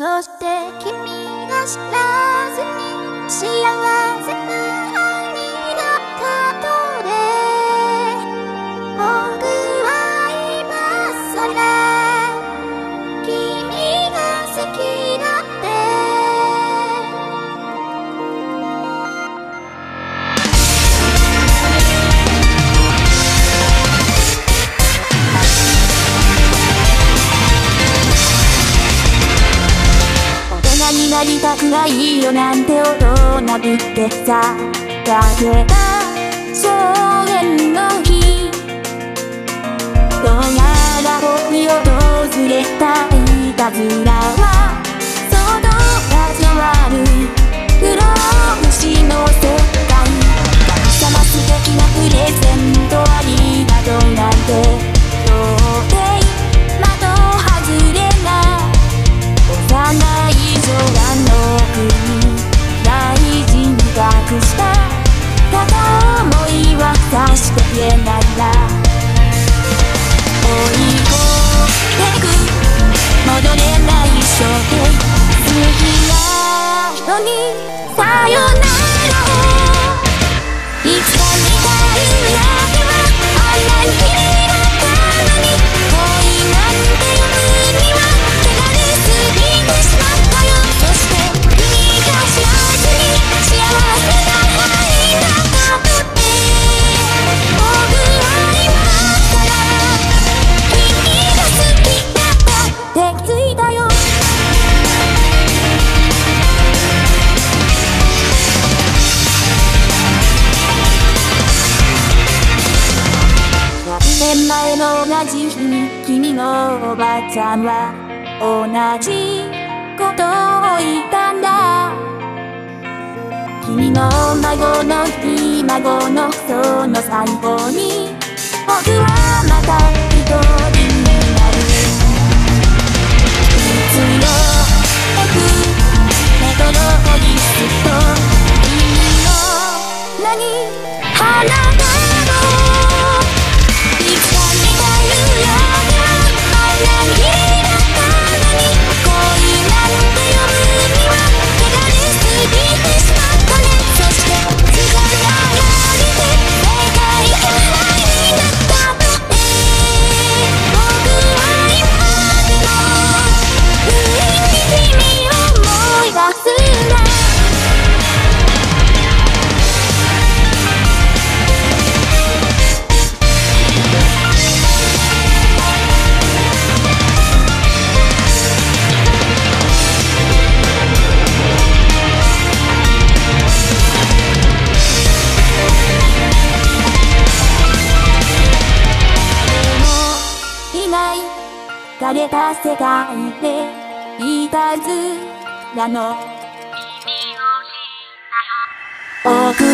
そして君が知らずに幸せになりたくないよなんて大人ってさ。だけた少年の日。どうやら僕を訪れたいたずらは相当味わる。君のおばちゃんは同じことを言ったんだ。君の孫のひ孫のその散歩に。僕はまた一人。れた世界でいたずらの。君を知ったよ。